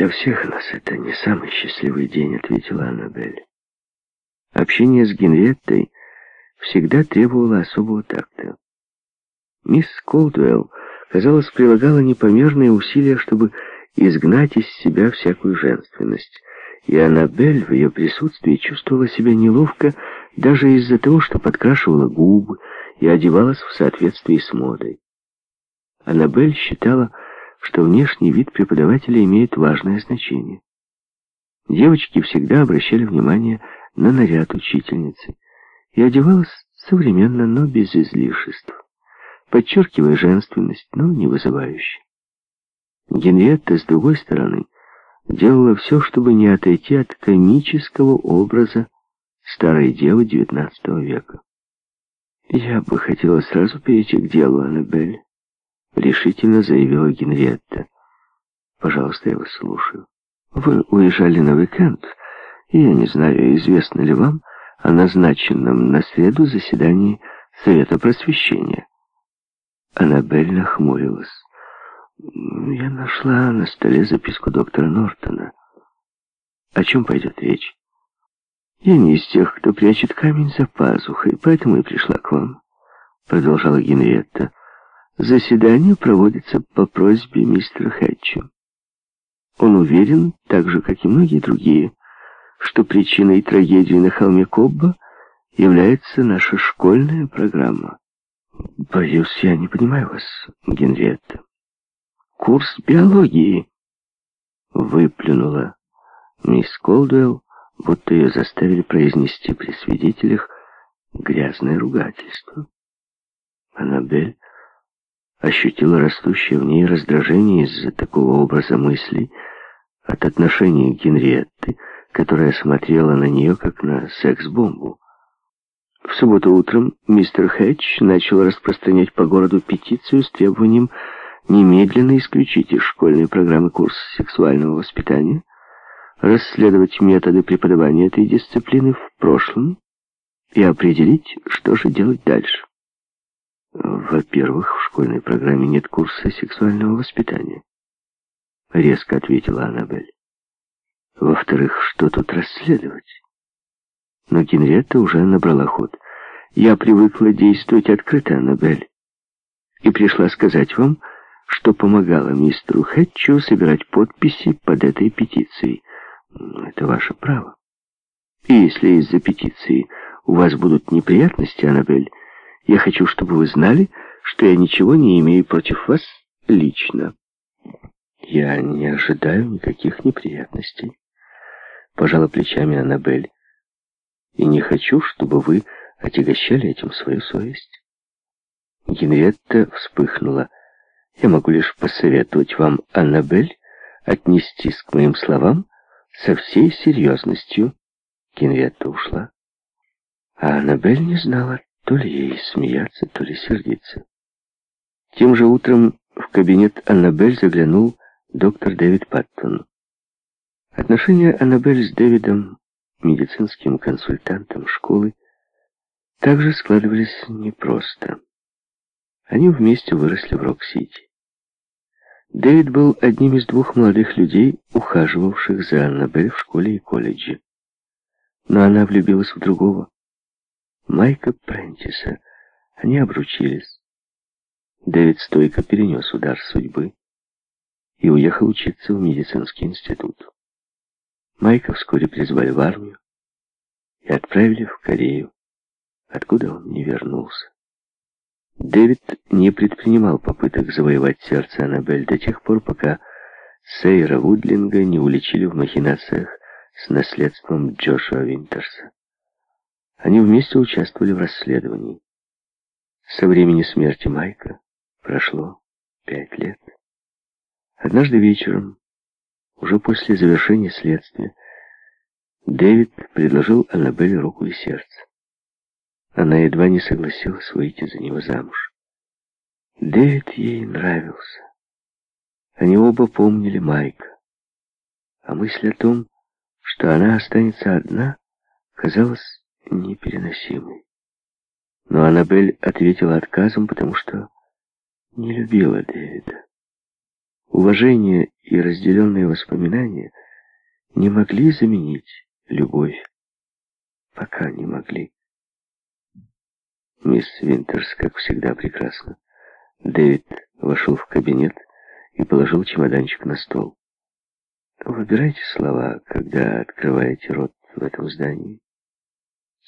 «Для всех нас это не самый счастливый день», — ответила Аннабель. Общение с Генриеттой всегда требовало особого такта. Мисс Колдуэлл, казалось, прилагала непомерные усилия, чтобы изгнать из себя всякую женственность, и Аннабель в ее присутствии чувствовала себя неловко даже из-за того, что подкрашивала губы и одевалась в соответствии с модой. Аннабель считала, что внешний вид преподавателя имеет важное значение. Девочки всегда обращали внимание на наряд учительницы и одевалась современно, но без излишеств, подчеркивая женственность, но не вызывающе. Генриетта, с другой стороны, делала все, чтобы не отойти от комического образа старой девы XIX века. «Я бы хотела сразу перейти к делу, Аннабель», — решительно заявила Генриетта. «Пожалуйста, я вас слушаю. Вы уезжали на уикенд, и я не знаю, известно ли вам о назначенном на среду заседании Совета Просвещения». Аннабель нахмурилась. «Я нашла на столе записку доктора Нортона. О чем пойдет речь?» «Я не из тех, кто прячет камень за пазухой, поэтому и пришла к вам», — продолжала Генриетта. Заседание проводится по просьбе мистера Хэтча. Он уверен, так же, как и многие другие, что причиной трагедии на холме Кобба является наша школьная программа. Боюсь, я не понимаю вас, Генриетта. Курс биологии. Выплюнула мисс Колдуэлл, будто ее заставили произнести при свидетелях грязное ругательство. Аннабель ощутила растущее в ней раздражение из-за такого образа мыслей от отношения Генриетты, которая смотрела на нее как на секс-бомбу. В субботу утром мистер Хэтч начал распространять по городу петицию с требованием немедленно исключить из школьной программы курс сексуального воспитания, расследовать методы преподавания этой дисциплины в прошлом и определить, что же делать дальше. Во-первых, в школьной программе нет курса сексуального воспитания. Резко ответила Аннабель. Во-вторых, что тут расследовать? Но Генриетта уже набрала ход. Я привыкла действовать открыто, Аннабель. И пришла сказать вам, что помогала мистеру Хэтчу собирать подписи под этой петицией. Это ваше право. И если из-за петиции у вас будут неприятности, Аннабель, я хочу, чтобы вы знали, что я ничего не имею против вас лично. Я не ожидаю никаких неприятностей. Пожала плечами Аннабель. И не хочу, чтобы вы отягощали этим свою совесть. Генриетта вспыхнула. Я могу лишь посоветовать вам, Аннабель, отнестись к моим словам со всей серьезностью. Генриетта ушла. А Аннабель не знала, то ли ей смеяться, то ли сердиться. Тем же утром в кабинет Аннабель заглянул доктор Дэвид Паттон. Отношения Аннабель с Дэвидом, медицинским консультантом школы, также складывались непросто. Они вместе выросли в Рок-Сити. Дэвид был одним из двух молодых людей, ухаживавших за Аннабель в школе и колледже. Но она влюбилась в другого. Майка Прентиса. Они обручились. Дэвид стойко перенес удар судьбы и уехал учиться в медицинский институт. Майка вскоре призвали в армию и отправили в Корею, откуда он не вернулся. Дэвид не предпринимал попыток завоевать сердце Аннабель до тех пор, пока Сейра Вудлинга не уличили в махинациях с наследством Джошуа Винтерса. Они вместе участвовали в расследовании. Со времени смерти Майка прошло пять лет. Однажды вечером, уже после завершения следствия, Дэвид предложил Аннабелле руку и сердце. Она едва не согласилась выйти за него замуж. Дэвид ей нравился. Они оба помнили Майка. А мысль о том, что она останется одна, казалась непереносимой. Но Аннабель ответила отказом, потому что не любила Дэвида. Уважение и разделенные воспоминания не могли заменить любовь. Пока не могли. Мисс Винтерс, как всегда, прекрасна. Дэвид вошел в кабинет и положил чемоданчик на стол. Выбирайте слова, когда открываете рот в этом здании.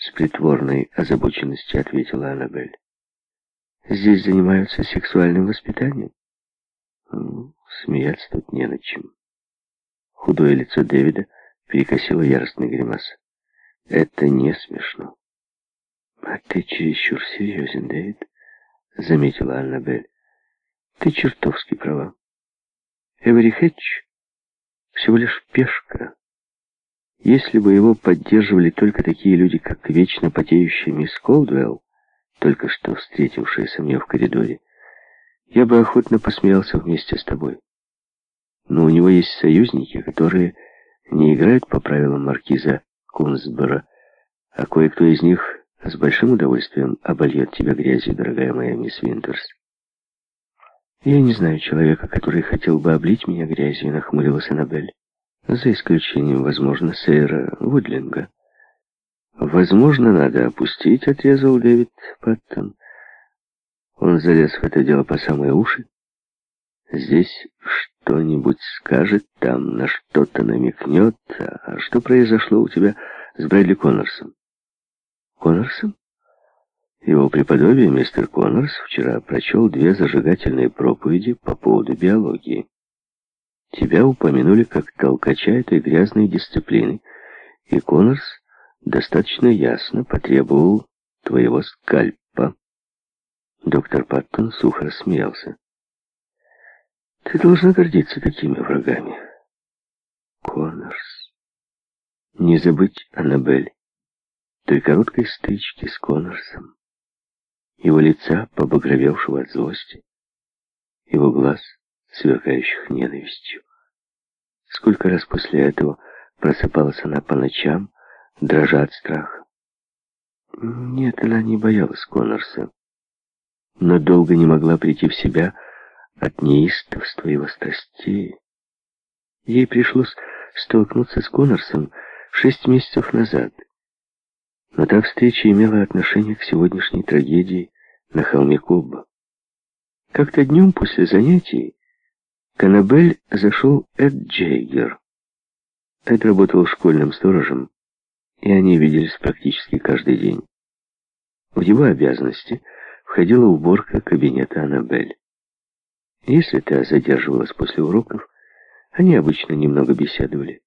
С притворной озабоченностью ответила Аннабель. Здесь занимаются сексуальным воспитанием. Смеяться тут не над чем. Худое лицо Дэвида перекосило яростный гримас. Это не смешно. А ты чересчур серьезен, Дэвид, заметила Аннабель. Ты чертовски права. Эвери Хэтч всего лишь пешка. Если бы его поддерживали только такие люди, как вечно потеющая мисс Колдуэлл, только что встретившаяся мне в коридоре, я бы охотно посмеялся вместе с тобой. Но у него есть союзники, которые не играют по правилам маркиза Кунсбора, а кое-кто из них с большим удовольствием обольет тебя грязью, дорогая моя мисс Винтерс. Я не знаю человека, который хотел бы облить меня грязью, нахмурилась Аннабель. За исключением, возможно, сэра Вудлинга. Возможно, надо опустить, отрезал Дэвид Паттон. Он залез в это дело по самые уши. Здесь что-нибудь скажет, там на что-то намекнет. А что произошло у тебя с Брэдли Коннорсом? Коннорсом? Его преподобие, мистер Коннорс, вчера прочел две зажигательные проповеди по поводу биологии. Тебя упомянули как толкача этой грязной дисциплины, и Коннорс достаточно ясно потребовал твоего скальпа. Доктор Паттон сухо рассмеялся. Ты должна гордиться такими врагами. Коннорс. Не забыть Аннабель, той короткой стычки с Коннорсом его лица, побагровевшего от злости, его глаз, сверкающих ненавистью. Сколько раз после этого просыпалась она по ночам, дрожа от страха. Нет, она не боялась Коннорса, но долго не могла прийти в себя от неистовства его страстей. Ей пришлось столкнуться с Коннорсом шесть месяцев назад, но та встреча имела отношение к сегодняшней трагедии на холме Кобба. Как-то днем после занятий к зашел Эд Джейгер. Эд работал школьным сторожем, и они виделись практически каждый день. В его обязанности входила уборка кабинета Аннабель. Если та задерживалась после уроков, они обычно немного беседовали.